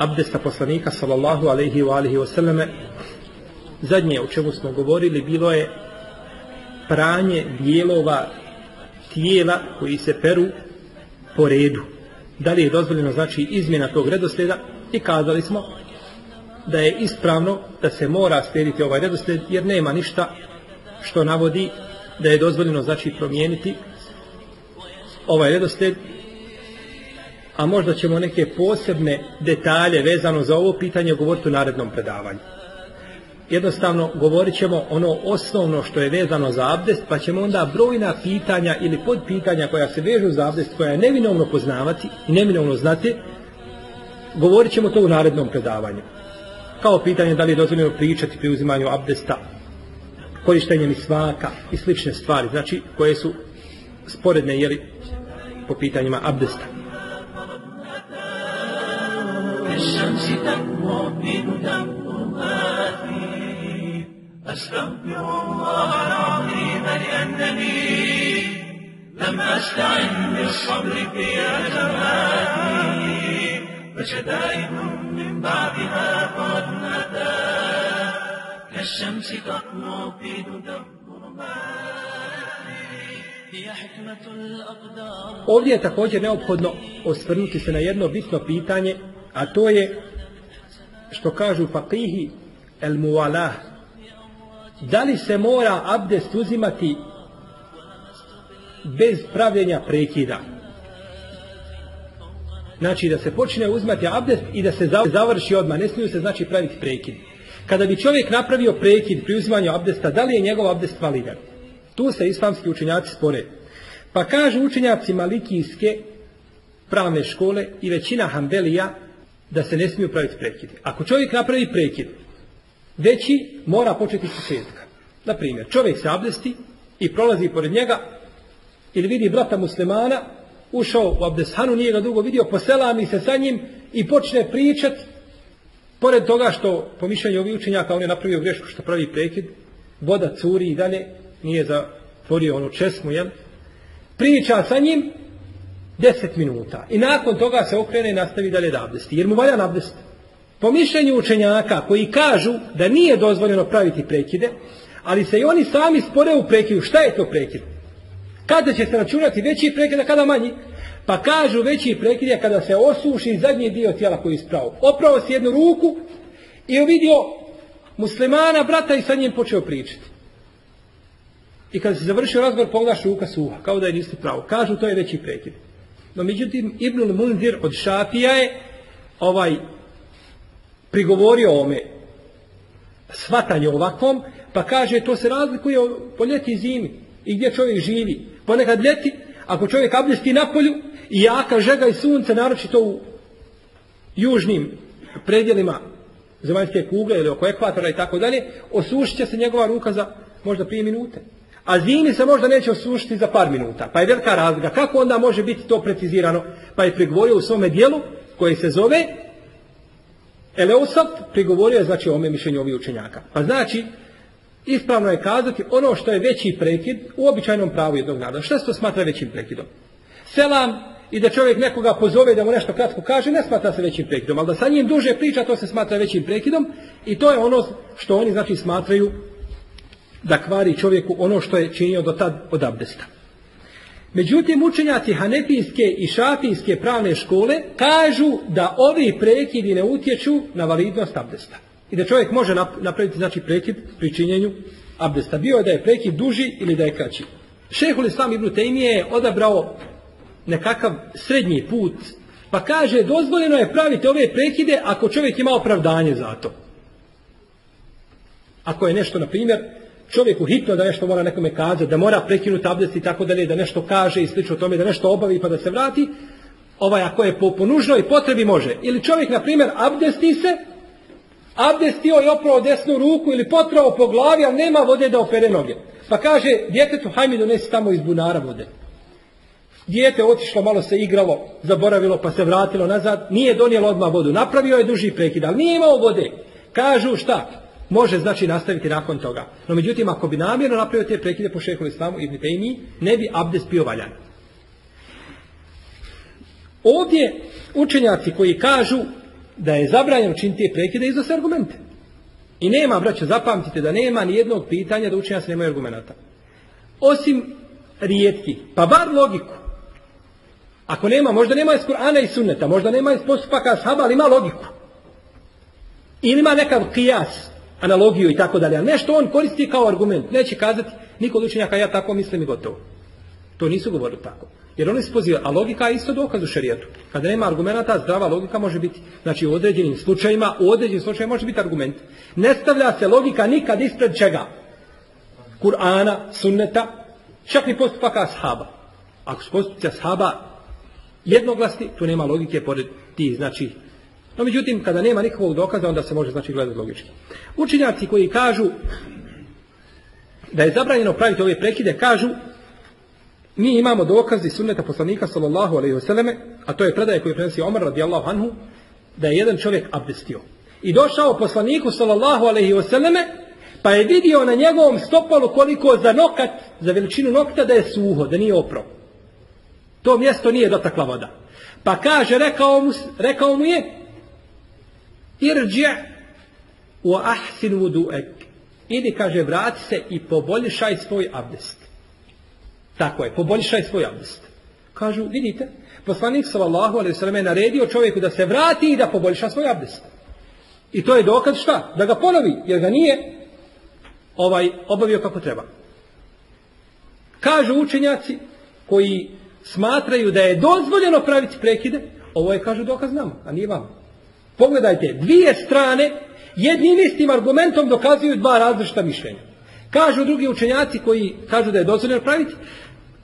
abdesta poslanika sallallahu alaihi wa alihi wasallame. Zadnje o čemu smo govorili bilo je pranje dijelova tijela koji se peru po redu. Da li je dozvoljeno znači izmjena tog redoslijeda? I kazali smo da je ispravno da se mora slijediti ovaj redoslijed jer nema ništa što navodi da je dozvoljeno znači promijeniti ovaj redoslijed a možda ćemo neke posebne detalje vezano za ovo pitanje govoriti u narednom predavanju. Jednostavno govorit ćemo ono osnovno što je vezano za abdest, pa ćemo onda brojna pitanja ili podpitanja koja se vežu za abdest, koja je neminovno poznavati i neminovno znati, govorit ćemo to u narednom predavanju. Kao pitanje da li je dozvoljeno pričati pri uzimanju abdesta, korištenjem svaka i slične stvari, znači koje su sporedne jeli, po pitanjima abdesta. تكبر بدمعاتي أستغفر الله العظيم لأنني لم أستعن بالصبر في أزماتي فشدائد من بعدها قد أتى كالشمس تطلع في هي حكمة الأقدار Ovdje je također neophodno osvrnuti se na jedno bitno pitanje, a to je što kažu faqihi el muvalah. Da li se mora abdest uzimati bez pravljenja prekida? Znači da se počne uzimati abdest i da se završi odmah. Ne smiju se znači praviti prekid. Kada bi čovjek napravio prekid pri uzimanju abdesta, da li je njegov abdest validan? Tu se islamski učenjaci spore. Pa kažu učenjaci malikijske pravne škole i većina hambelija da se ne smiju praviti prekidi. Ako čovjek napravi prekid, veći mora početi s početka. Na primjer, čovjek se abdesti i prolazi pored njega ili vidi brata muslimana, ušao u abdestanu, nije ga dugo vidio, poselami se sa njim i počne pričat, pored toga što, po mišljenju ovih učenjaka, on je napravio grešku što pravi prekid, voda curi i dalje, nije zatvorio onu česmu, jel? Priča sa njim, deset minuta. I nakon toga se okrene i nastavi dalje da abdesti. Jer mu valja abdest. Po mišljenju učenjaka koji kažu da nije dozvoljeno praviti prekide, ali se i oni sami spore u prekidu. Šta je to prekid? Kada će se računati veći prekid, a kada manji? Pa kažu veći prekid je kada se osuši zadnji dio tijela koji je ispravo. Opravo si jednu ruku i vidio muslimana, brata i sa njim počeo pričati. I kada se završio razgovor, pogledaš ruka suha, kao da je nisi pravo. Kažu to je veći prekid. No međutim, Ibnul Munzir od Šafija je ovaj prigovorio ome svatanje ovakvom, pa kaže to se razlikuje po ljeti i zimi i gdje čovjek živi. Ponekad ljeti, ako čovjek abdesti na polju i jaka žega i sunce, naročito u južnim predjelima zemaljske kugle ili oko ekvatora i tako dalje, osušit će se njegova ruka za možda prije minute. A zimi se možda neće osušiti za par minuta. Pa je velika razlika. Kako onda može biti to precizirano? Pa je prigovorio u svome dijelu koji se zove Eleusat, prigovorio je znači ome mišljenju ovih učenjaka. Pa znači, ispravno je kazati ono što je veći prekid u običajnom pravu jednog naroda. Šta se to smatra većim prekidom? Selam i da čovjek nekoga pozove da mu nešto kratko kaže, ne smatra se većim prekidom, ali da sa njim duže priča, to se smatra većim prekidom i to je ono što oni znači smatraju da kvari čovjeku ono što je činio do tad od abdesta. Međutim, učenjaci Hanefijske i Šafijske pravne škole kažu da ovi prekidi ne utječu na validnost abdesta. I da čovjek može nap- napraviti znači prekid pri činjenju abdesta. Bio je da je prekid duži ili da je kraći. Šehul Islam Ibn Taymije je odabrao nekakav srednji put, pa kaže dozvoljeno je praviti ove prekide ako čovjek ima opravdanje za to. Ako je nešto, na primjer, čovjeku hitno da nešto mora nekome kazati, da mora prekinuti abdest i tako dalje, da nešto kaže i slično tome, da nešto obavi pa da se vrati, ovaj ako je po, po nužnoj potrebi može. Ili čovjek, na primjer, abdesti se, abdestio i oprao desnu ruku ili potrao po glavi, ali nema vode da opere noge. Pa kaže, djetetu, haj mi donesi tamo iz bunara vode. Dijete otišlo, malo se igralo, zaboravilo pa se vratilo nazad, nije donijelo odmah vodu, napravio je duži prekid, ali nije imao vode. Kažu šta? Može znači nastaviti nakon toga. No međutim, ako bi namjerno napravio te prekide po šeholu islamu i Tejmiji, ne bi abdest bio valjan. Ovdje učenjaci koji kažu da je zabranjeno činiti prekide iznose argumente. I nema, braćo, zapamtite da nema ni jednog pitanja da učenjaci nemaju argumenta. Osim rijetki, pa bar logiku. Ako nema, možda nema iz Kur'ana i sunneta, možda nema iz postupaka ashaba, ali ima logiku. Ili ima nekav kijas, analogiju i tako dalje. A nešto on koristi kao argument. Neće kazati, niko od učenjaka ja tako mislim i gotovo. To nisu govorili tako. Jer oni se pozivaju, a logika je isto dokaz u šarijetu. Kada nema argumenta, zdrava logika može biti, znači u određenim slučajima, u određenim slučajima može biti argument. Ne stavlja se logika nikad ispred čega? Kur'ana, sunneta, čak ni postupaka ashaba. Ako su postupci ashaba jednoglasni, tu nema logike pored tih, znači, no međutim, kada nema nikakvog dokaza, onda se može, znači, gledati logički. Učenjaci koji kažu da je zabranjeno praviti ove prekide, kažu mi imamo dokazi sunneta poslanika sallallahu alejhi ve selleme, a to je predaje koju prenosi Omar radijallahu anhu, da je jedan čovjek abdestio. I došao poslaniku sallallahu alejhi ve selleme, pa je vidio na njegovom stopalu koliko za nokat, za veličinu nokta da je suho, da nije oprao. To mjesto nije dotakla voda. Pa kaže, rekao mu, rekao mu je, irđi u ahsin vudu'ek. Idi, kaže, vrati se i poboljšaj svoj abdest. Tako je, poboljšaj svoj abdest. Kažu, vidite, poslanik sallallahu alaihi sallam je naredio čovjeku da se vrati i da poboljša svoj abdest. I to je dokaz šta? Da ga ponovi, jer ga nije ovaj obavio kako treba. Kažu učenjaci koji smatraju da je dozvoljeno praviti prekide, ovo je, kažu, dokaz nama, a nije vam. Pogledajte, dvije strane jednim istim argumentom dokazuju dva različita mišljenja. Kažu drugi učenjaci koji kažu da je dozvoljeno praviti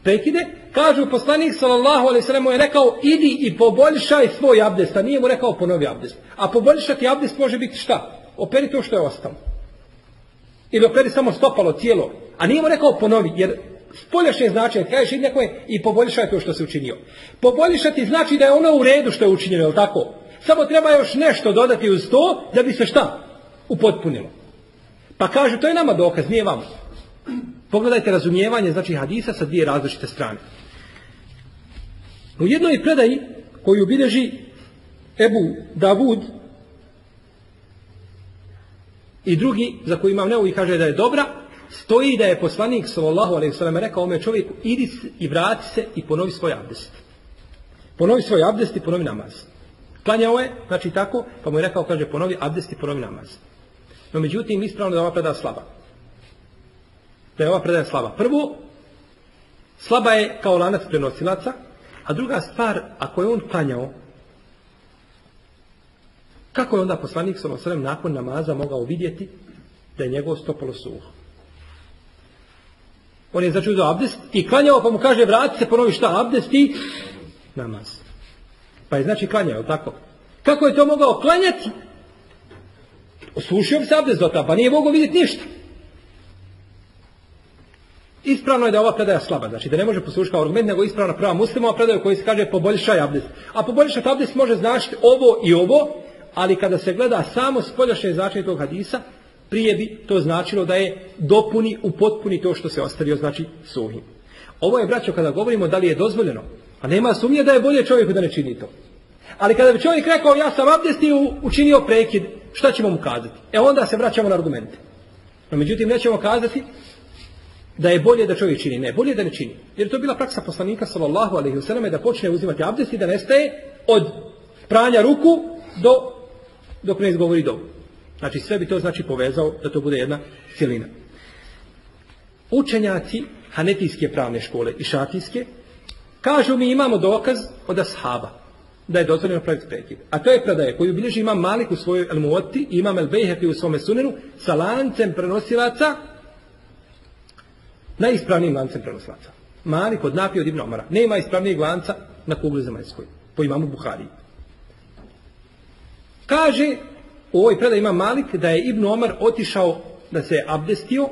prekide, kažu poslanik sallallahu alejhi ve je rekao idi i poboljšaj svoj abdest, a nije mu rekao ponovi abdest. A poboljšati abdest može biti šta? Operi to što je ostalo. Ili operi samo stopalo cijelo, a nije mu rekao ponovi, jer spoljašnje značenje, kažeš i neko je i poboljšaj to što se učinio. Poboljšati znači da je ono u redu što je učinjeno, je tako? Samo treba još nešto dodati uz to da bi se šta? Upotpunilo. Pa kaže, to je nama dokaz, nije vama. Pogledajte razumijevanje, znači hadisa sa dvije različite strane. U jednoj predaji koju bilježi Ebu Davud i drugi, za koji imam neovi, kaže da je dobra, stoji da je poslanik sallallahu alejhi ve sellem rekao ome čovjeku idi i vrati se i ponovi svoj abdest. Ponovi svoj abdest i ponovi namaz. Klanjao je, znači tako, pa mu je rekao, kaže, ponovi abdest i ponovi namaz. No međutim, ispravno da je ova predaja slaba. Da je ova predaja slaba. Prvo, slaba je kao lanac prenosilaca, a druga stvar, ako je on klanjao, kako je onda poslanik sellem nakon namaza mogao vidjeti da je njegovo stopalo suho? On je uzeo abdest i klanjao pa mu kaže vrati se ponovi šta abdest i namaz. Pa je znači klanjao, tako? Kako je to mogao klanjati? Osušio bi se abdest pa nije mogao vidjeti ništa. Ispravno je da ova predaja slaba, znači da ne može poslušati kao argument, nego ispravna prava muslimova predaja koji se kaže poboljšaj abdest. A poboljšati abdest može značiti ovo i ovo, ali kada se gleda samo spoljašnje značenje tog hadisa, Prije bi to značilo da je dopuni, upotpuni to što se ostavio, znači suhim. Ovo je, braćo, kada govorimo da li je dozvoljeno, nema sumnje da je bolje čovjeku da ne čini to. Ali kada bi čovjek rekao ja sam abdestio, učinio prekid, šta ćemo mu kazati? E onda se vraćamo na argumente. No međutim nećemo kazati da je bolje da čovjek čini. Ne, bolje da ne čini. Jer to je bila praksa poslanika sallallahu alejhi ve da počne uzimati abdest i da nestaje od pranja ruku do dok ne izgovori dovu. Znači sve bi to znači povezao da to bude jedna cjelina. Učenjaci Hanetijske pravne škole i Šafijske kažu mi imamo dokaz od ashaba da je dozvoljeno praviti prekid. A to je predaje koju bilježi imam Malik u svojoj El imam El Bejhefi u svome sunenu sa lancem prenosilaca najispravnijim lancem prenosilaca. Malik od Nafi od Ibn Omara. Nema ispravnijeg lanca na kugli zemaljskoj. Po imamu Buhari. Kaže u ovoj predaj ima Malik da je Ibn Omar otišao da se abdestio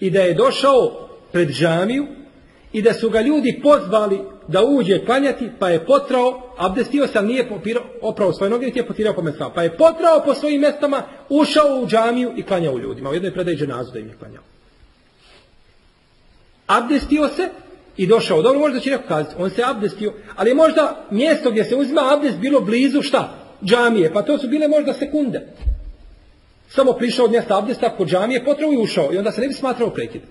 i da je došao pred džamiju i da su ga ljudi pozvali da uđe klanjati, pa je potrao, abdestio sam, nije popirao, oprao svoje noge, niti je potirao po mestama, pa je potrao po svojim mestama, ušao u džamiju i klanjao ljudima. U jednoj predaji dženazu da im je klanjao. Abdestio se i došao. Dobro, možda će neko kazati, on se abdestio, ali možda mjesto gdje se uzima abdest bilo blizu šta? Džamije, pa to su bile možda sekunde. Samo prišao od mjesta abdesta kod džamije, potrao i ušao i onda se ne bi smatrao prekid.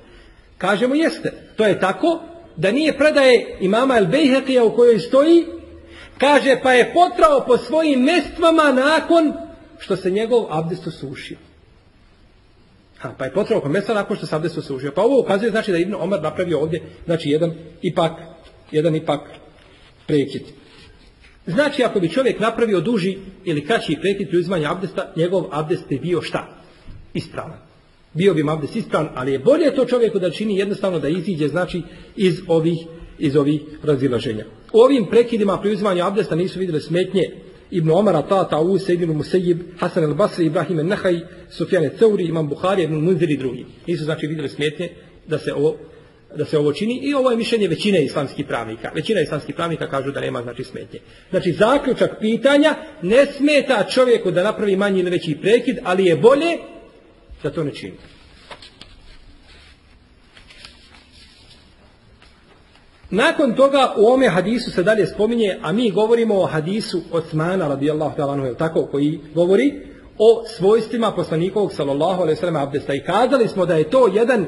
Kažemo jeste, to je tako da nije predaje imama El Bejhekija u kojoj stoji, kaže pa je potrao po svojim mestvama nakon što se njegov abdest osušio. Ha, pa je potrao po mjestva nakon što se abdest osušio. Pa ovo ukazuje znači da je Ibn Omar napravio ovdje znači jedan ipak, jedan ipak prekid. Znači, ako bi čovjek napravio duži ili kraći prekid pri uzmanju abdesta, njegov abdest bi bio šta? Ispravan. Bio bi abdest ispravan, ali je bolje to čovjeku da čini jednostavno da iziđe, znači, iz ovih, iz ovih razilaženja. U ovim prekidima pri uzmanju abdesta nisu vidjeli smetnje Ibn Omara, Tata, Us, Ibn Musejib, Hasan al-Basri, Ibrahim al-Nahaj, Sufjane Ceuri, Imam Buhari, Ibn Munzir i drugi. Nisu znači vidjeli smetnje da se ovo da se ovo čini i ovo je mišljenje većine islamskih pravnika. Većina islamskih pravnika kažu da nema znači smetnje. Znači zaključak pitanja ne smeta čovjeku da napravi manji ili veći prekid, ali je bolje da to ne čini. Nakon toga u ome hadisu se dalje spominje, a mi govorimo o hadisu Osmana radijallahu ta'ala tako koji govori o svojstvima poslanikovog sallallahu alejhi ve abdesta i kazali smo da je to jedan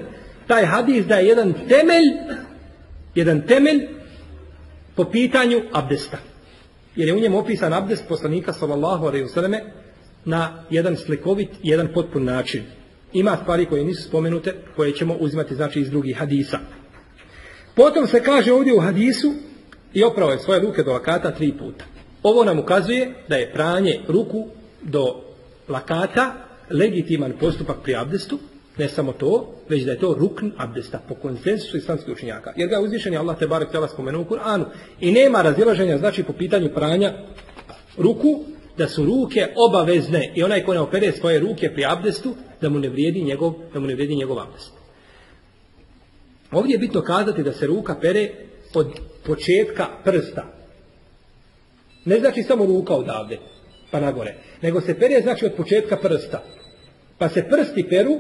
taj hadis da je jedan temelj jedan temelj po pitanju abdesta. Jer je u njemu opisan abdest poslanika sallallahu alejhi ve na jedan slikovit, jedan potpun način. Ima stvari koje nisu spomenute, koje ćemo uzimati znači iz drugih hadisa. Potom se kaže ovdje u hadisu i opravo je svoje ruke do lakata tri puta. Ovo nam ukazuje da je pranje ruku do lakata legitiman postupak pri abdestu, ne samo to, već da je to rukn abdesta po konsensusu islamskih učenjaka. Jer ga uzvišen je Allah te barek tela spomenuo u Kur'anu. I nema razilaženja, znači po pitanju pranja ruku, da su ruke obavezne i onaj ko ne opere svoje ruke pri abdestu, da mu ne vrijedi njegov, da mu ne vrijedi njegov abdest. Ovdje je bitno kazati da se ruka pere od početka prsta. Ne znači samo ruka odavde, pa nagore. Nego se pere znači od početka prsta. Pa se prsti peru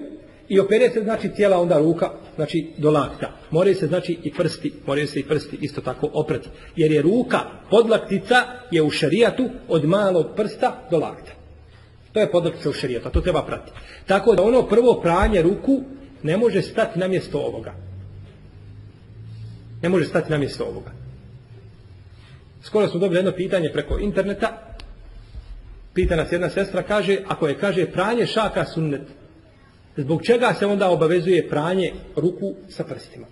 i opere se znači cijela onda ruka, znači do lakta. Moraju se znači i prsti, moraju se i prsti isto tako oprati. Jer je ruka, podlaktica je u šarijatu od malog prsta do lakta. To je podlaktica u šarijatu, a to treba prati. Tako da ono prvo pranje ruku ne može stati na mjesto ovoga. Ne može stati na mjesto ovoga. Skoro smo dobili jedno pitanje preko interneta. Pita nas jedna sestra, kaže, ako je, kaže, pranje šaka sunnet, zbog čega se onda obavezuje pranje ruku sa prstima?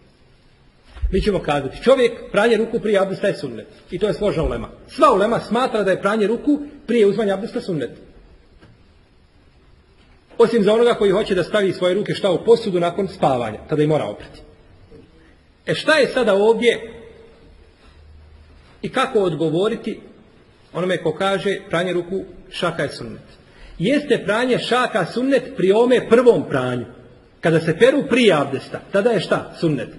Mi ćemo kazati, čovjek pranje ruku prije abdesta je sunnet. I to je složna ulema. Sva ulema smatra da je pranje ruku prije uzmanja abdesta sunnet. Osim za onoga koji hoće da stavi svoje ruke šta u posudu nakon spavanja, tada i mora oprati. E šta je sada ovdje i kako odgovoriti onome ko kaže pranje ruku šaka je sunnet. Jeste pranje šaka sunnet pri ome prvom pranju. Kada se peru prije abdesta, tada je šta? Sunnet.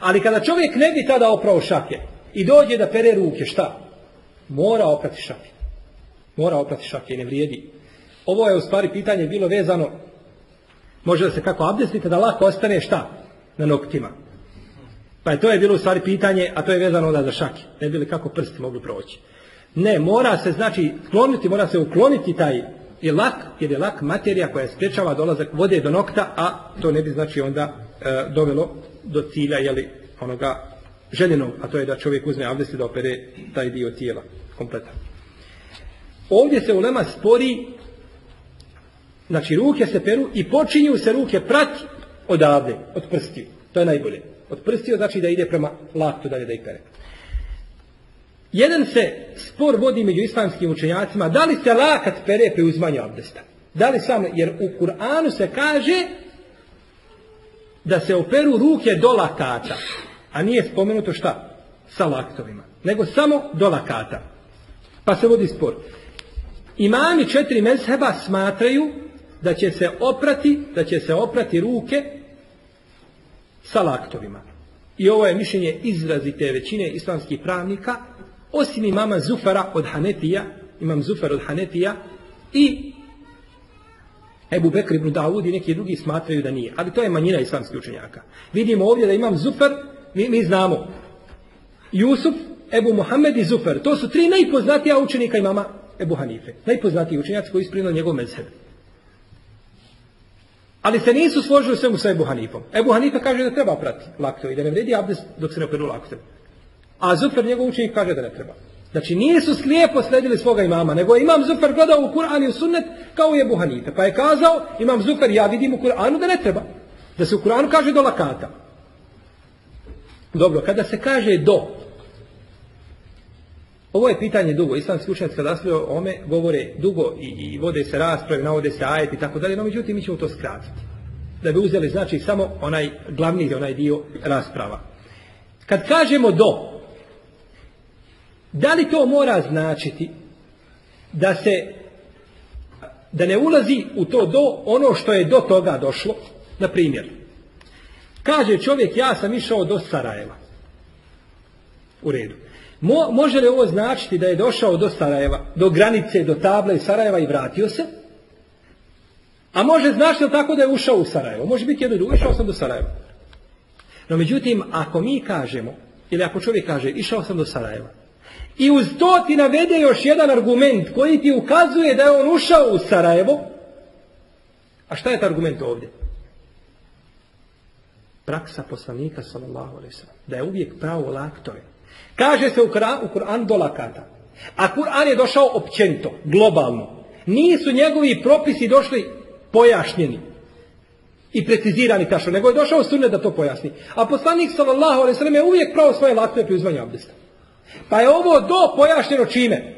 Ali kada čovjek ne bi tada oprao šake i dođe da pere ruke, šta? Mora oprati šake. Mora oprati šake, ne vrijedi. Ovo je u stvari pitanje bilo vezano, može da se kako abdestite, da lako ostane šta? Na noktima. Pa je to je bilo u stvari pitanje, a to je vezano onda za šake. Ne bi li kako prsti mogli proći. Ne, mora se znači kloniti, mora se ukloniti taj je lak, jer je lak materija koja sprečava dolazak vode do nokta, a to ne bi znači onda e, dovelo do cilja, jeli, onoga željenog, a to je da čovjek uzme abdest i da opere taj dio tijela kompletan. Ovdje se ulema spori, znači ruke se peru i počinju se ruke prati odavde, od prstiju. To je najbolje. Od prstiju znači da ide prema laktu dalje da ih pere. Jedan se spor vodi među islamskim učenjacima, da li se lakat pere pri uzmanju abdesta? Da li samo, jer u Kur'anu se kaže da se operu ruke do lakata, a nije spomenuto šta? Sa laktovima, nego samo do lakata. Pa se vodi spor. Imami četiri mezheba smatraju da će se oprati, da će se oprati ruke sa laktovima. I ovo je mišljenje izrazite većine islamskih pravnika, osim imama Zufara od Hanefija, imam Zufar od Hanefija i Ebu Bekr ibn Dawud i neki drugi smatraju da nije. Ali to je manjina islamskih učenjaka. Vidimo ovdje da imam Zufar, mi, mi znamo. Jusuf, Ebu Muhammed i Zufar. To su tri najpoznatija učenika imama Ebu Hanife. Najpoznatiji učenjaci koji isprinuo njegov mezheb. Ali se nisu složili svemu sa Ebu Hanifom. Ebu Hanife kaže da treba prati lakto i da ne vredi abdest dok se ne operu lakto. A Zufar njegov učenik kaže da ne treba. Znači nisu slijepo sledili svoga imama, nego imam Zufar gledao u Kur'an i u sunnet kao je Buhanife. Pa je kazao, imam Zufar, ja vidim u Kur'anu da ne treba. Da se u Kur'anu kaže do lakata. Dobro, kada se kaže do, ovo je pitanje dugo. Islamski učenjaci kada raspravljaju o ome govore dugo i, i vode se rasprave, navode se ajeti i tako dalje, no međutim mi ćemo to skratiti. Da bi uzeli znači samo onaj glavni onaj dio rasprava. Kad kažemo do, Da li to mora značiti da se da ne ulazi u to do ono što je do toga došlo? Na primjer, kaže čovjek ja sam išao do Sarajeva. U redu. Mo, može li ovo značiti da je došao do Sarajeva, do granice, do table Sarajeva i vratio se? A može značiti tako da je ušao u Sarajevo? Može biti jedno drugo, išao sam do Sarajeva. No međutim, ako mi kažemo, ili ako čovjek kaže, išao sam do Sarajeva, I uz to ti navede još jedan argument koji ti ukazuje da je on ušao u Sarajevo. A šta je ta argument ovdje? Praksa poslanika sallallahu alaihi. Da je uvijek pravo laktove. Kaže se u Kur'an, do lakata. A Kur'an je došao općento, globalno. Nisu njegovi propisi došli pojašnjeni i precizirani tašo, nego je došao sunnet da to pojasni. A poslanik sallallahu alaihi sallam je uvijek pravo svoje laktove pri uzmanju abdesta. Pa je ovo do pojašnjeno čime?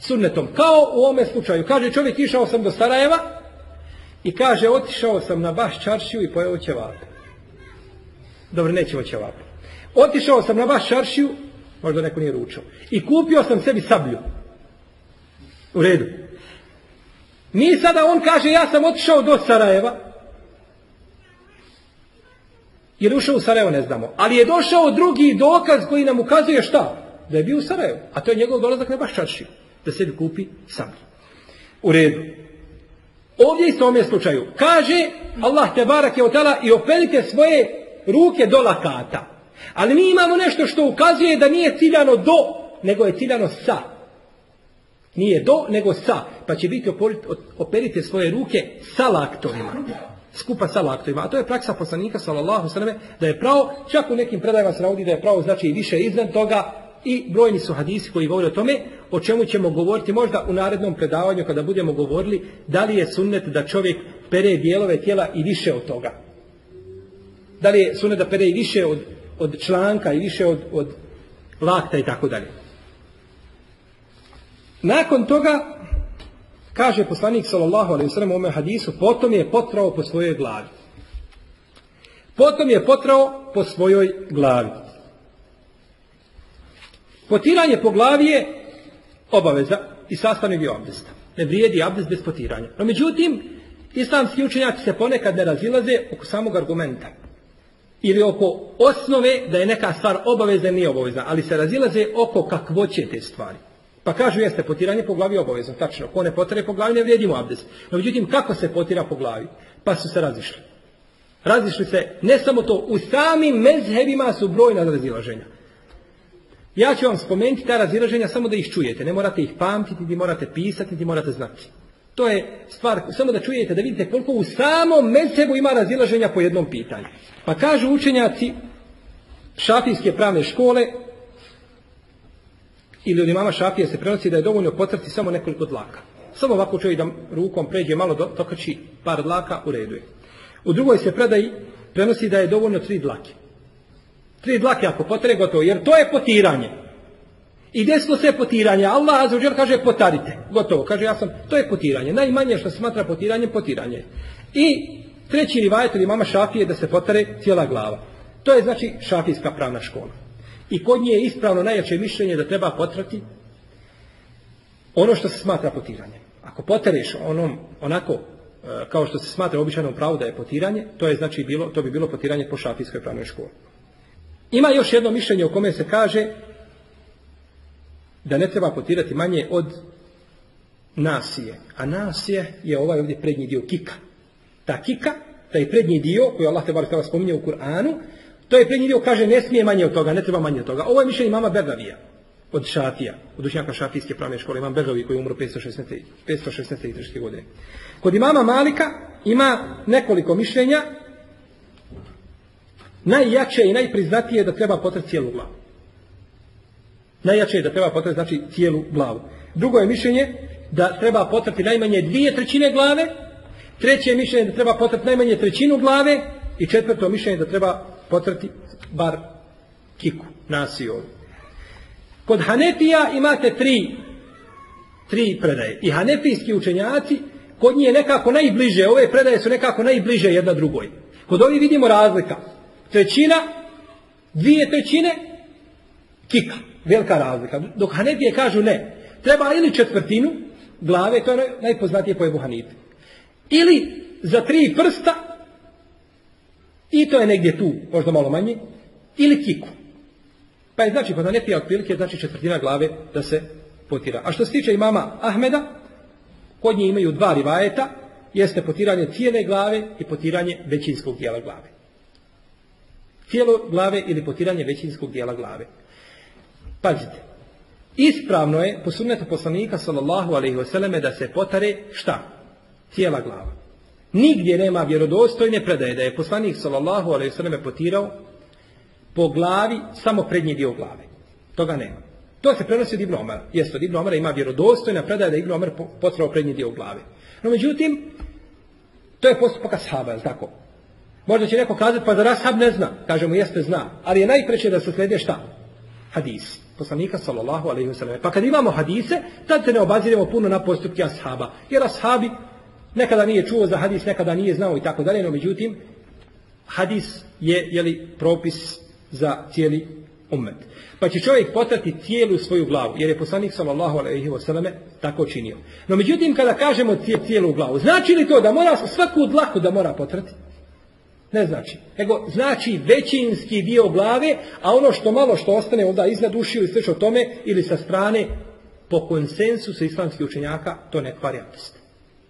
Sunnetom. Kao u ovome slučaju. Kaže čovjek išao sam do Sarajeva i kaže otišao sam na baš čaršiju i pojeo ćevape. Dobro, nećemo ćevape. Otišao sam na baš čaršiju, možda neko nije ručao, i kupio sam sebi sablju. U redu. Mi sada on kaže ja sam otišao do Sarajeva, Je li ušao u Sarajevo, ne znamo. Ali je došao drugi dokaz koji nam ukazuje šta? Da je bio u Sarajevo. A to je njegov dolazak na baš čaršiju. Da sebi kupi sam. U redu. Ovdje isto ovom je slučaju. Kaže Allah te barak je otala i operite svoje ruke do lakata. Ali mi imamo nešto što ukazuje da nije ciljano do, nego je ciljano sa. Nije do, nego sa. Pa će biti operite svoje ruke sa laktovima skupa sa laktovima. A to je praksa poslanika sallallahu sallam da je pravo, čak u nekim predajima se navodi da je pravo znači i više iznad toga i brojni su hadisi koji govore o tome o čemu ćemo govoriti možda u narednom predavanju kada budemo govorili da li je sunnet da čovjek pere dijelove tijela i više od toga. Da li je sunnet da pere i više od, od članka i više od, od lakta i tako dalje. Nakon toga Kaže poslanik sallallahu alejhi ve sellem u ovom hadisu, potom je potrao po svojoj glavi. Potom je potrao po svojoj glavi. Potiranje po glavi je obaveza i sastavni dio abdesta. Ne vrijedi abdest bez potiranja. No međutim, islamski učenjaci se ponekad ne razilaze oko samog argumenta. Ili oko osnove da je neka stvar obaveza nije obavezna, ali se razilaze oko kakvoće te stvari. Pa kažu jeste, potiranje po glavi je obavezno, tačno. Ko ne potire po glavi ne vrijedi mu abdest. No međutim, kako se potira po glavi? Pa su se razišli. Razišli se, ne samo to, u samim mezhebima su brojna razilaženja. Ja ću vam spomenuti ta razilaženja samo da ih čujete. Ne morate ih pamtiti, ni morate pisati, ni morate znati. To je stvar, samo da čujete, da vidite koliko u samom mezhebu ima razilaženja po jednom pitanju. Pa kažu učenjaci šafijske pravne škole, ili od imama šafije se prenosi da je dovoljno potrti samo nekoliko dlaka. Samo ovako čovjek da rukom pređe malo do tokači par dlaka, u redu je. U drugoj se predaji prenosi da je dovoljno tri dlake. Tri dlake ako potere gotovo, jer to je potiranje. I desilo se potiranje. Allah azuđer kaže potarite. Gotovo. Kaže ja sam, to je potiranje. Najmanje što smatra potiranjem, potiranje. I treći rivajet imama šafije da se potare cijela glava. To je znači šafijska pravna škola. I kod nje je ispravno najjače mišljenje da treba potrati ono što se smatra potiranjem. Ako potereš onom, onako, e, kao što se smatra običajnom pravu da je potiranje, to je znači bilo, to bi bilo potiranje po šafijskoj pravnoj školi. Ima još jedno mišljenje u kome se kaže da ne treba potirati manje od nasije. A nasije je ovaj ovdje prednji dio kika. Ta kika, taj prednji dio koji Allah te bar spominje u Kur'anu, to je prednji dio, kaže, ne smije manje od toga, ne treba manje od toga. Ovo je mišljenje mama Begavija, od Šafija, od učenjaka Šafijske pravne škole, imam Begavi koji je umro 516. 516. godine. Kod imama Malika ima nekoliko mišljenja, najjače i najpriznatije je da treba potrati cijelu glavu. Najjače je da treba potrati znači cijelu glavu. Drugo je mišljenje da treba potrati najmanje dvije trećine glave, treće je mišljenje da treba potrati najmanje trećinu glave i četvrto mišljenje da treba potrati bar kiku, nasiju. Kod Hanefija imate tri, tri predaje. I Hanefijski učenjaci, kod njih je nekako najbliže, ove predaje su nekako najbliže jedna drugoj. Kod ovih vidimo razlika. Trećina, dvije trećine, kika. Velika razlika. Dok Hanefije kažu ne. Treba ili četvrtinu glave, to je najpoznatije po Ebu. Ili za tri prsta i to je negdje tu, možda malo manje, ili kiku. Pa je znači, kod Anefija otprilike, znači četvrtina glave da se potira. A što se tiče imama Ahmeda, kod nje imaju dva rivajeta, jeste potiranje cijele glave i potiranje većinskog dijela glave. Cijelo glave ili potiranje većinskog dijela glave. Pazite, ispravno je po sunnetu poslanika sallallahu alaihi wasallam da se potare šta? Cijela glava. Nigdje nema vjerodostojne predaje da je poslanik sallallahu alejhi ve selleme potirao po glavi samo prednji dio glave. Toga nema. To se prenosi od Ibn Omara. Jeste, od Ibn Omara ima vjerodostojna predaja da je Ibn Omar potrao prednji dio glave. No međutim, to je postupak ashaba, je tako? Možda će neko kazati, pa da ashab ne zna. Kažemo, jeste zna. Ali je najpreće da se slede šta? Hadis. Poslanika sallallahu alejhi ve selleme. Pa kad imamo hadise, tad se ne obaziremo puno na postupke ashaba. Jer ashabi Nekada nije čuo za hadis, nekada nije znao i tako dalje, no međutim, hadis je jeli, propis za cijeli ummet. Pa će čovjek potrati cijelu svoju glavu, jer je poslanik sallallahu alaihi wasallam tako činio. No međutim, kada kažemo cijelu glavu, znači li to da mora svaku dlaku da mora potrati? Ne znači. Nego znači većinski dio glave, a ono što malo što ostane onda iznad ušiju i sve o tome, ili sa strane, po konsensusu islamskih učenjaka, to ne kvari abdest.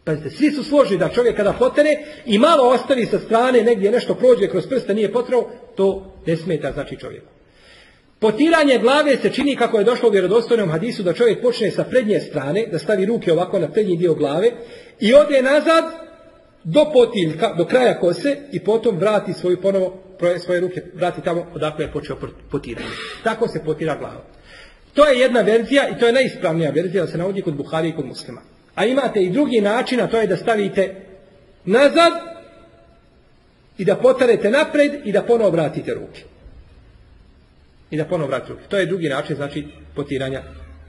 Pazite, svi su složni da čovjek kada potene i malo ostavi sa strane, negdje nešto prođe kroz prste, nije potrao, to ne smeta znači čovjeku. Potiranje glave se čini kako je došlo u vjerodostojnom hadisu da čovjek počne sa prednje strane, da stavi ruke ovako na prednji dio glave i ode nazad do potiljka, do kraja kose i potom vrati svoju ponovo, svoje ruke, vrati tamo odakle je počeo potiranje. Tako se potira glava. To je jedna verzija i to je najispravnija verzija da se navodi kod Buhari i kod muslima. A imate i drugi način, a to je da stavite nazad i da potarete napred i da ponovo vratite ruke. I da ponovo vratite ruke. To je drugi način, znači, potiranja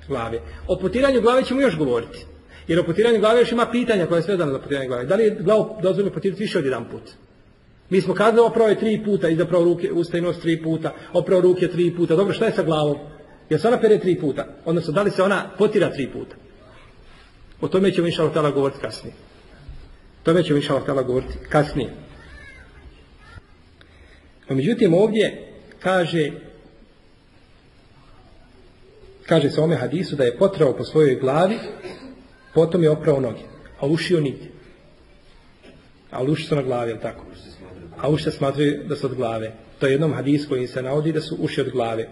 glave. O potiranju glave ćemo još govoriti. Jer o potiranju glave još ima pitanja koje sve dano za potiranje glave. Da li je glavu dozvoljeno potirati više od jedan put? Mi smo kazali opravo je tri puta, i zapravo ruke, usta i nos tri puta, opravo ruke tri puta. Dobro, šta je sa glavom? Jer se ona pere tri puta? Odnosno, da li se ona potira tri puta? O tome ćemo inša Allah govoriti kasnije. O tome ćemo inša Allah govoriti kasnije. A međutim ovdje kaže kaže se ome hadisu da je potrao po svojoj glavi, potom je oprao noge, a ušio nigdje. A uši su na glavi, je li tako? A uši se smatraju da su od glave. To je jednom hadisu koji se navodi da su uši od glave.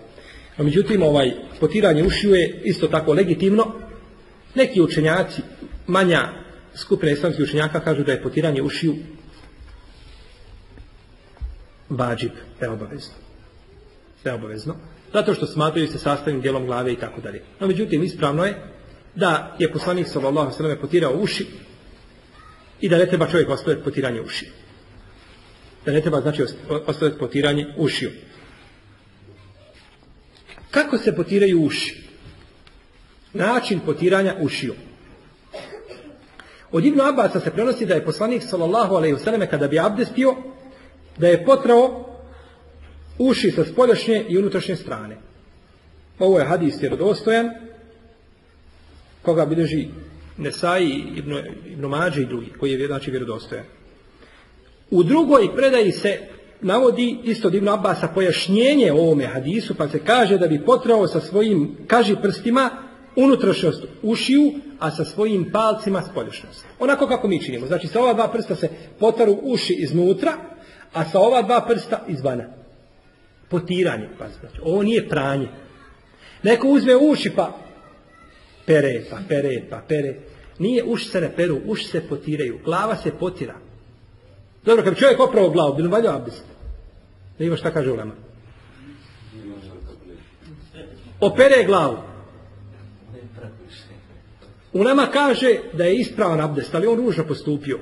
No, međutim, ovaj, potiranje ušiju je isto tako legitimno. Neki učenjaci, manja skupina islamskih učenjaka kažu da je potiranje ušiju vađib, da je obavezno. Da je obavezno. Zato što smatraju se sastavnim dijelom glave i tako dalje. No, međutim, ispravno je da je poslanik sallallahu sallam potirao uši i da ne treba čovjek ostaviti potiranje uši. Da ne treba, znači, ostaviti potiranje ušiju. Kako se potiraju uši? Način potiranja ušiju. Od Ibnu Abasa se prenosi da je poslanik sallallahu alejhi ve selleme kada bi abdestio da je potrao uši sa spoljašnje i unutrašnje strane. Ovo je hadis vjerodostojan koga bilježi Nesai, Ibn, Ibn Mađe i drugi, koji je znači vjerodostojan. U drugoj predaji se navodi isto od Ibn Abasa pojašnjenje o ovome hadisu, pa se kaže da bi potrao sa svojim kaži prstima unutrašnjost ušiju, a sa svojim palcima spoljašnjost. Onako kako mi činimo. Znači, sa ova dva prsta se potaru uši iznutra, a sa ova dva prsta izvana. Potiranje, pa znači. Ovo nije pranje. Neko uzme uši pa pere, pa pere, pa pere. Nije uši se ne peru, uši se potiraju. Glava se potira. Dobro, kad bi čovjek opravo glavu, bi li valjao abdest? Da ima šta kaže ulema. Opere glavu. Ulema kaže da je ispravan abdest, ali on ružno postupio.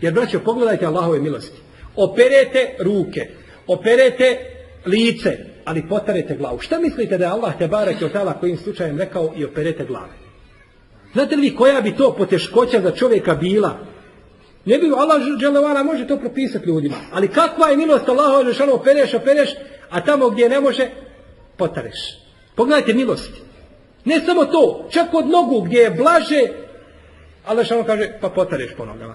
Jer, braćo, pogledajte Allahove milosti. Operete ruke, operete lice, ali potarete glavu. Šta mislite da je Allah te barek od tala kojim slučajem rekao i operete glave? Znate li vi koja bi to poteškoća za čovjeka bila? Ne bi Allah dželevala može to propisati ljudima. Ali kakva je milost Allahova žešano opereš, opereš, a tamo gdje ne može, potareš. Pogledajte milosti. Ne samo to, čak od nogu gdje je blaže, Allah šalom kaže, pa potareš po nogama.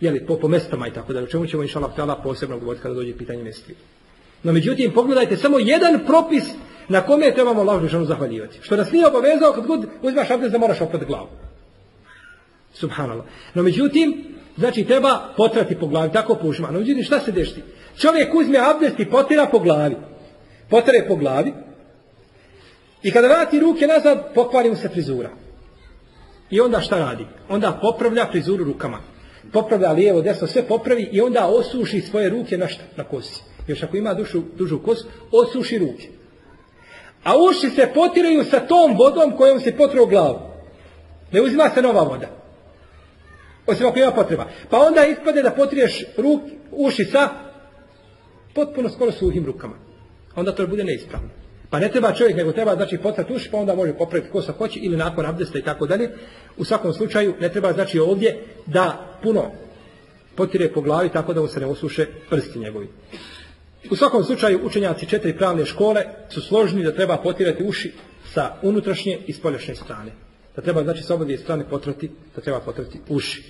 Jeli, po, po mestama i tako da, o čemu ćemo inša Allah posebno govoriti kada dođe pitanje mesti. No međutim, pogledajte, samo jedan propis na kome trebamo Allah žešanu zahvaljivati. Što nas nije obavezao kad god uzmaš abdest da moraš oprati glavu. Subhanallah. No međutim, znači treba potrati po glavi, tako pušima. No međutim, šta se dešti? Čovjek uzme abdest i potira po glavi. Potire po glavi, I kada vrati ruke nazad, pokvari mu se frizura. I onda šta radi? Onda popravlja frizuru rukama. Popravlja lijevo, desno, sve popravi i onda osuši svoje ruke na šta? Na kosi. Još ako ima dušu, dužu kosu, osuši ruke. A uši se potiraju sa tom vodom kojom se potrao glavu. Ne uzima se nova voda. Osim ako ima potreba. Pa onda ispade da potriješ ruk, uši sa potpuno skoro suhim rukama. Onda to bude neispravno. Pa ne treba čovjek, nego treba znači potrati uši, pa onda može popraviti ko sa hoće ili nakon abdesta i tako dalje. U svakom slučaju ne treba znači ovdje da puno potire po glavi tako da mu se ne osuše prsti njegovi. U svakom slučaju učenjaci četiri pravne škole su složni da treba potirati uši sa unutrašnje i spoljašnje strane. Da treba znači sa obodije strane potrati, da treba potrati uši.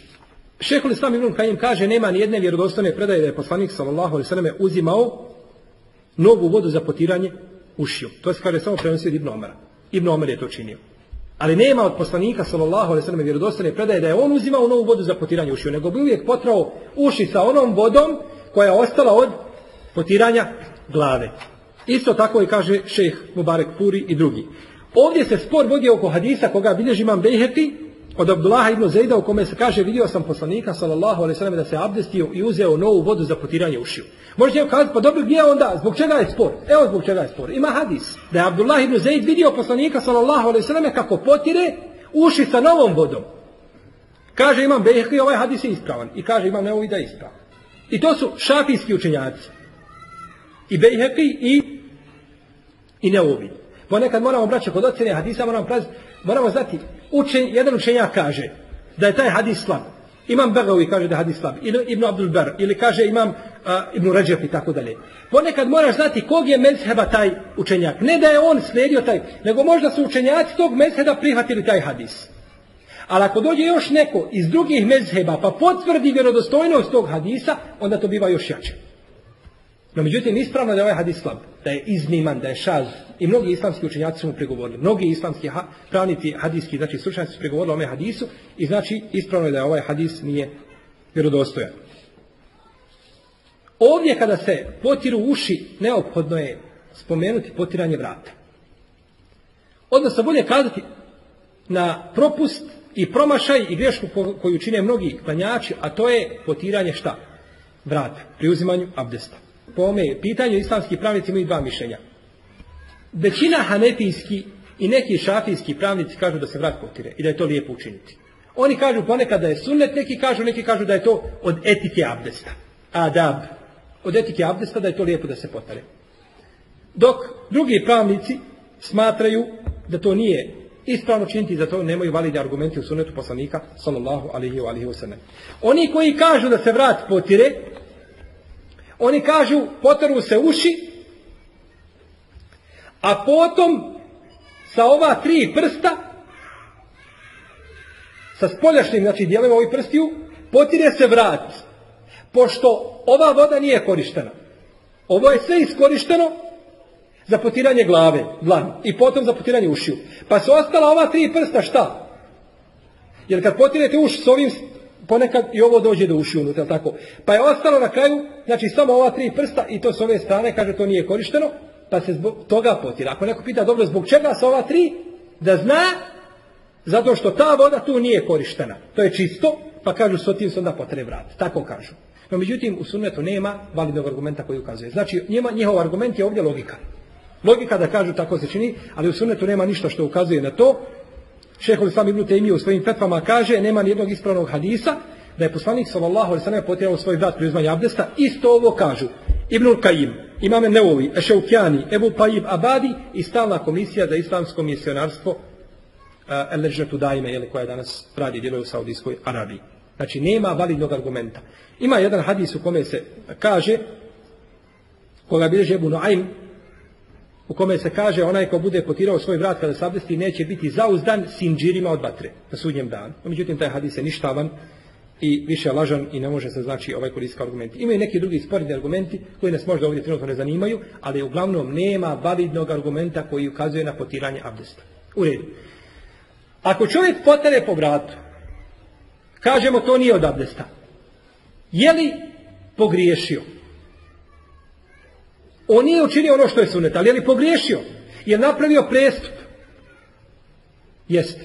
Šehol Islam Ibn Kajim kaže nema ni jedne vjerodostojne predaje da je poslanik sallallahu alejhi ve uzimao novu vodu za potiranje ušiju. To se kaže samo prenosi od Ibn Omara. Ibn Omar je to činio. Ali nema od poslanika sallallahu alejhi ve vjerodostojne predaje da je on uzimao novu vodu za potiranje ušiju, nego bi uvijek potrao uši sa onom vodom koja je ostala od potiranja glave. Isto tako i kaže šejh Mubarek Puri i drugi. Ovdje se spor vodi oko hadisa koga bilježi imam Bejheti od Abdullaha ibn Zejda u kome se kaže vidio sam poslanika sallallahu alejhi ve da se abdestio i uzeo novu vodu za potiranje ušiju. Možete kazati, pa dobro, gdje onda? Zbog čega je spor? Evo zbog čega je spor. Ima hadis da je Abdullah ibn Zeid vidio poslanika sallallahu alejhi ve kako potire uši sa novom vodom. Kaže imam Bejheti, ovaj hadis je ispravan. I kaže imam Neovi da je ispravan. I to su šafijski učenjaci. I Bejheti i i Neovi. Ponekad moramo braći kod ocjene hadisa, moramo, praz, moramo znati, učen, jedan učenjak kaže da je taj hadis slab. Imam Begavi kaže da je hadis slab. Ibn Abdul Bar. Ili kaže imam Ibn Ređep i tako dalje. Ponekad moraš znati kog je mezheba taj učenjak. Ne da je on slijedio taj, nego možda su učenjaci tog mezheba prihvatili taj hadis. Ali ako dođe još neko iz drugih mezheba pa potvrdi vjerodostojnost tog hadisa, onda to biva još jače. No međutim, ispravno da je ovaj hadis slab, da je izniman, da je šaz. I mnogi islamski učenjaci su mu pregovorili. Mnogi islamski ha, pravnici hadijski, znači stručnjaci su pregovorili o ome hadisu i znači ispravno je da je ovaj hadis nije vjerodostojan. Ovdje kada se potiru uši, neophodno je spomenuti potiranje vrata. Odnosno bolje kazati na propust i promašaj i grešku ko- koju čine mnogi klanjači, a to je potiranje šta? Vrata, pri uzimanju abdesta. Po ome pitanju islamski pravnici imaju dva mišljenja. Većina hanefijski i neki šafijski pravnici kažu da se vrat potire i da je to lijepo učiniti. Oni kažu ponekad da je sunnet, neki kažu, neki kažu da je to od etike abdesta. Adab. Od etike abdesta da je to lijepo da se potare. Dok drugi pravnici smatraju da to nije ispravno činiti, za to nemaju valide argumenti u sunnetu poslanika, sallallahu alihi wa alihi. Oni koji kažu da se vrat potire, oni kažu potaru se uši, a potom sa ova tri prsta, sa spoljašnjim, znači dijelima ovih prstiju, potire se vrat. Pošto ova voda nije korištena. Ovo je sve iskorišteno za potiranje glave, dlan, i potom za potiranje ušiju. Pa su ostala ova tri prsta šta? Jer kad potirete uš s ovim, ponekad i ovo dođe do ušiju unutra, tako. Pa je ostalo na kraju, znači samo ova tri prsta i to s ove strane, kaže to nije korišteno, pa se zbog toga potira. Ako neko pita, dobro, zbog čega sa ova tri? Da zna, zato što ta voda tu nije korištena. To je čisto, pa kažu s tim se onda potre vrat. Tako kažu. No međutim, u sunnetu nema validnog argumenta koji ukazuje. Znači, njima, njihov argument je ovdje logika. Logika da kažu tako se čini, ali u sunnetu nema ništa što ukazuje na to. Šehol Islam Ibn Taymije u svojim fetvama kaže, nema nijednog ispravnog hadisa, da je poslanik sallallahu alejhi ve sellem potirao svoj vrat pri uzmanju abdesta, isto ovo kažu. Ibnul Kajim, Imame Neovi, Ešeukjani, Ebu Pajib Abadi i stalna komisija za islamsko misionarstvo Eležetu Dajme, jeli, koja danas radi djeluje u Saudijskoj Arabiji. Znači, nema validnog argumenta. Ima jedan hadis u kome se kaže, koga bilježe Ebu u kome se kaže onaj ko bude potirao svoj vrat kada se abdesti neće biti zauzdan sinđirima od vatre na sudnjem danu. No, međutim, taj hadis je ništavan i više lažan i ne može se znači ovaj koristiti argumenti. Imaju neki drugi sporedni argumenti koji nas možda ovdje trenutno ne zanimaju, ali uglavnom nema validnog argumenta koji ukazuje na potiranje abdesta. U redu. Ako čovjek potare po vratu, kažemo to nije od abdesta. Je li pogriješio? On nije učinio ono što je sunet, ali je li pogriješio? Je napravio prestup? Jeste.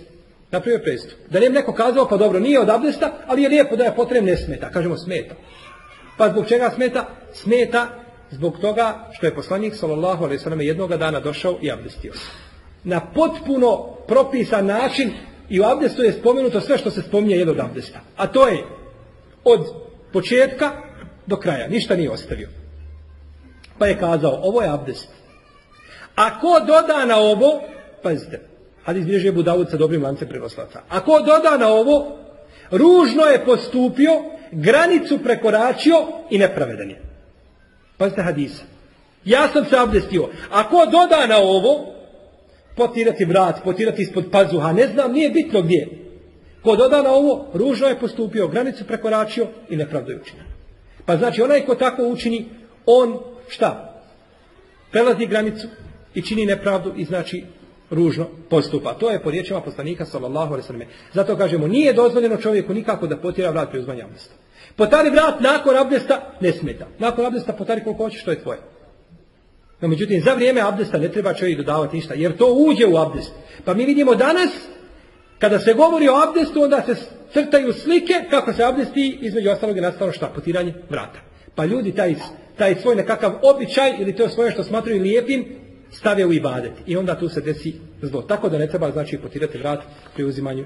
Napravio prestup. Da nije neko kazao, pa dobro, nije od abdesta, ali je lijepo da je potrebno ne smeta. Kažemo smeta. Pa zbog čega smeta? Smeta zbog toga što je poslanik sallallahu alejhi ve jednoga dana došao i abdestio. Na potpuno propisan način i u abdestu je spomenuto sve što se spominje jedno od abdesta. A to je od početka do kraja. Ništa nije ostavio. Pa je kazao, ovo je abdest. Ako doda na ovo, pazite, hadis bilježi Ebu Davud sa dobrim lancem prenoslaca. Ako doda na ovo, ružno je postupio, granicu prekoračio i nepravedan je. Pazite hadisa. Ja sam se abdestio. Ako doda na ovo, potirati vrat, potirati ispod pazuha, ne znam, nije bitno gdje. Ko doda na ovo, ružno je postupio, granicu prekoračio i nepravdu je učinio. Pa znači, onaj ko tako učini, on šta? Prelazi granicu i čini nepravdu i znači ružno postupa. To je po riječima poslanika sallallahu alejhi ve. Zato kažemo nije dozvoljeno čovjeku nikako da potira vrat pri uzmanju abdesta. Potari vrat nakon abdesta ne smeta. Nakon abdesta potari koliko hoćeš, to je tvoje. No međutim za vrijeme abdesta ne treba čovjek dodavati ništa jer to uđe u abdest. Pa mi vidimo danas kada se govori o abdestu onda se crtaju slike kako se abdesti između ostalog je nastalo šta? Potiranje vrata. Pa ljudi taj, taj svoj nekakav običaj ili to svoje što smatraju lijepim stave u ibadet. I onda tu se desi zlo. Tako da ne treba znači potirati vrat pri uzimanju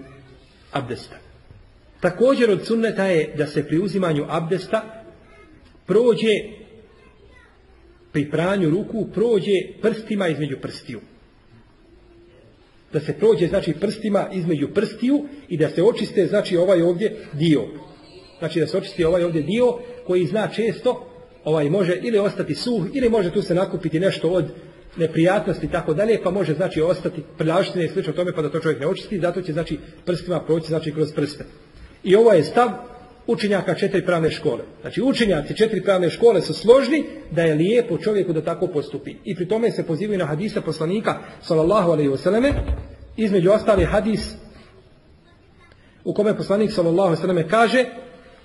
abdesta. Također od sunneta je da se pri uzimanju abdesta prođe pri pranju ruku prođe prstima između prstiju. Da se prođe znači prstima između prstiju i da se očiste znači ovaj ovdje dio. Znači da se očisti ovaj ovdje dio koji zna često ovaj može ili ostati suh ili može tu se nakupiti nešto od neprijatnosti i tako dalje, pa može znači ostati prljaštine i slično tome pa da to čovjek ne očisti, zato će znači prstima proći znači kroz prste. I ovo je stav učenjaka četiri pravne škole. Znači učenjaci četiri pravne škole su složni da je lijepo čovjeku da tako postupi. I pri tome se pozivaju na hadise poslanika sallallahu alejhi ve selleme, između ostali hadis u kome poslanik sallallahu alejhi ve selleme kaže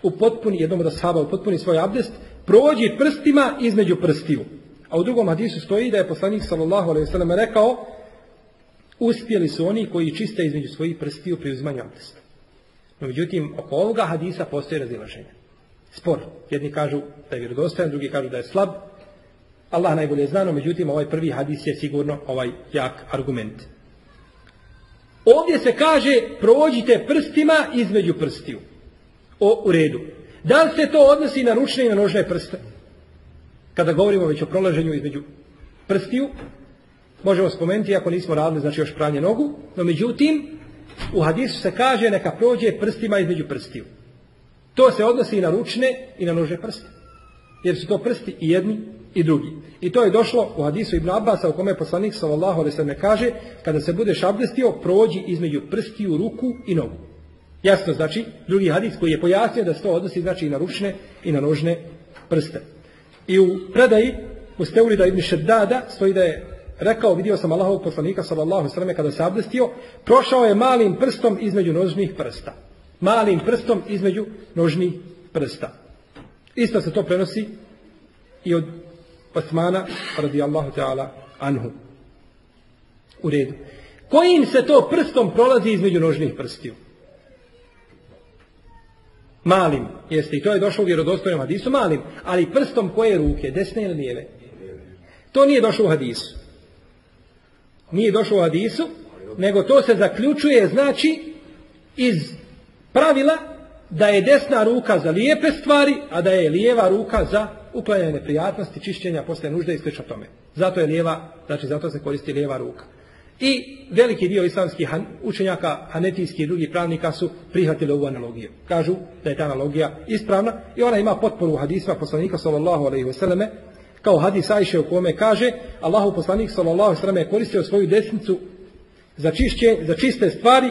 u potpuni jednom od ashaba u potpuni svoj abdest prođi prstima između prstiju. A u drugom hadisu stoji da je poslanik sallallahu alejhi ve selleme rekao uspjeli su oni koji čiste između svojih prstiju pri uzimanju abdesta. No, međutim, oko ovoga hadisa postoji razilaženje. Spor. Jedni kažu da je vjerodostojan, drugi kažu da je slab. Allah najbolje zna, međutim, ovaj prvi hadis je sigurno ovaj jak argument. Ovdje se kaže prođite prstima između prstiju. O, u redu. Da li se to odnosi na ručne i na nožne prste? Kada govorimo već o prolaženju između prstiju, možemo spomenuti, ako nismo radili, znači još pranje nogu, no međutim, u hadisu se kaže neka prođe prstima između prstiju. To se odnosi i na ručne i na nožne prste. Jer su to prsti i jedni i drugi. I to je došlo u hadisu Ibn Abbasa u kome je poslanik sallallahu alejhi ve kaže kada se budeš abdestio prođi između prstiju ruku i nogu. Jasno znači drugi hadis koji je pojasnio da se to odnosi znači i na ručne i na nožne prste. I u predaji u Steulida ibn Šeddada stoji da je rekao, vidio sam Allahovog poslanika sallallahu selleme kada se abdestio, prošao je malim prstom između nožnih prsta. Malim prstom između nožnih prsta. Isto se to prenosi i od Osmana radijallahu ta'ala anhu. U redu. Kojim se to prstom prolazi između nožnih prstiju? Malim, jeste, i to je došlo u vjerodostojnom hadisu, malim, ali prstom koje ruke, desne ili lijeve? To nije došlo u hadisu. Nije došlo u hadisu, nego to se zaključuje, znači, iz pravila da je desna ruka za lijepe stvari, a da je lijeva ruka za uklanjanje neprijatnosti, čišćenja posle nužde i slično tome. Zato je lijeva, znači zato se koristi lijeva ruka. I veliki dio islamskih učenjaka, hanetijskih i drugih pravnika su prihvatili ovu analogiju. Kažu da je ta analogija ispravna i ona ima potporu u hadisma poslanika sallallahu alejhi ve selleme kao hadis Ajše u kome kaže Allahu poslanik sallallahu selleme je koristio svoju desnicu za čišće, za čiste stvari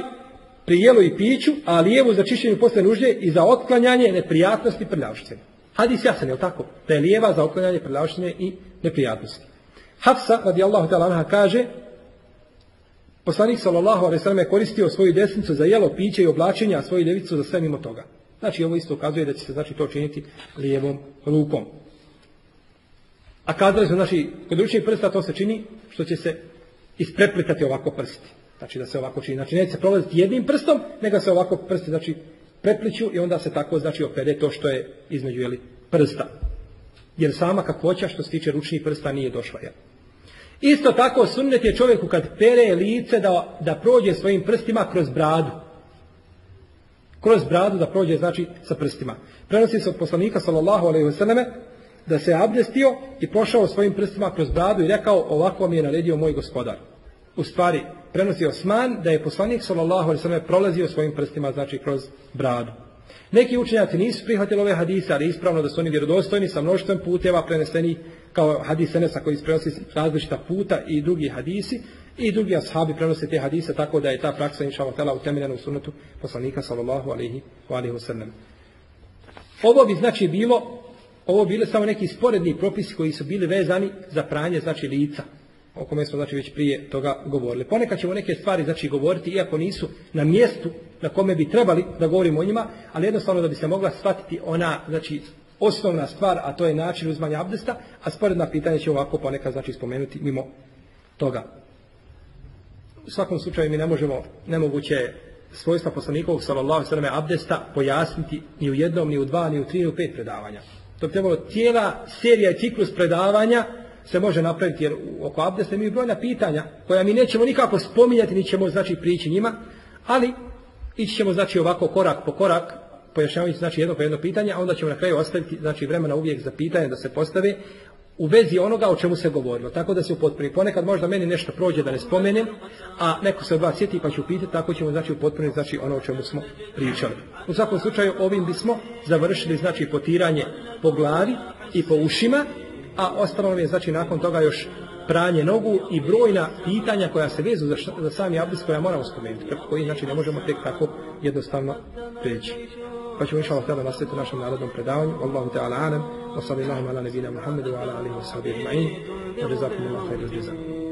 pri jelu i piću, a lijevu za čišćenje posle nužde i za otklanjanje neprijatnosti prljavštine. Hadis jasan, je li tako? Da je lijeva za otklanjanje prljavštine i neprijatnosti. Hafsa, radijallahu ta'ala kaže Poslanik sallallahu alejhi ve je koristio svoju desnicu za jelo, piće i oblačenje, a svoju ljevicu za sve mimo toga. Znači ovo isto ukazuje da će se znači to činiti lijevom rukom. A kazali smo, znači, kod ručnih prsta to se čini što će se isprepletati ovako prsti. Znači da se ovako čini. Znači neće se prolaziti jednim prstom, nego se ovako prsti, znači, prepliću i onda se tako, znači, opere to što je između, jeli, prsta. Jer sama kakvoća što se tiče ručnih prsta nije došla, jel? Isto tako sunnet je čovjeku kad pere lice da, da prođe svojim prstima kroz bradu. Kroz bradu da prođe, znači, sa prstima. Prenosi se od poslanika, sallallahu alaihi wasallam, da se abdestio i prošao svojim prstima kroz bradu i rekao, ovako mi je naredio moj gospodar. U stvari, prenosi Osman da je poslanik, sallallahu alaihi wasallam, prolazio svojim prstima, znači, kroz bradu. Neki učenjaci nisu prihvatili ove hadise, ali ispravno da su oni vjerodostojni sa mnoštvom puteva preneseni kao hadis Enesa koji prenosi različita puta i drugi hadisi i drugi ashabi prenose te hadise tako da je ta praksa inša Allah utemeljena u sunnetu poslanika sallallahu alaihi wa. Ovo bi znači bilo ovo bile samo neki sporedni propisi koji su bili vezani za pranje znači lica o kome smo znači već prije toga govorili. Ponekad ćemo neke stvari znači govoriti iako nisu na mjestu na kome bi trebali da govorimo o njima, ali jednostavno da bi se mogla shvatiti ona znači osnovna stvar, a to je način uzmanja abdesta, a sporedna pitanja će ovako ponekad znači spomenuti mimo toga. U svakom slučaju mi ne možemo, nemoguće svojstva poslanikovog sallallahu sallam abdesta pojasniti ni u jednom, ni u dva, ni u tri, ni u pet predavanja. To bi trebalo cijela serija i ciklus predavanja se može napraviti jer oko abdesta imaju brojna pitanja koja mi nećemo nikako spominjati, ni ćemo znači prići njima, ali ići ćemo znači ovako korak po korak pojašnjavajući znači jedno po jedno pitanje, a onda ćemo na kraju ostaviti znači vremena uvijek za pitanje da se postave u vezi onoga o čemu se govorilo. Tako da se upotpuni. Ponekad možda meni nešto prođe da ne spomenem, a neko se od vas sjeti pa ću pitati, tako ćemo znači upotpuniti znači ono o čemu smo pričali. U svakom slučaju ovim bismo završili znači potiranje po glavi i po ušima, a ostalo nam je znači nakon toga još pranje nogu i brojna pitanja koja se vezu za, za sami abdest koja moramo spomenuti, koji znači ne možemo tek tako jednostavno preći. pa ćemo inša Allah nastaviti našem narodnom predavanju. Allahu Teala Anem wa sallallahu ala nebina Muhammedu wa ala alihi wa sahbihi ma'in wa jazakumullahu khairu jazaa.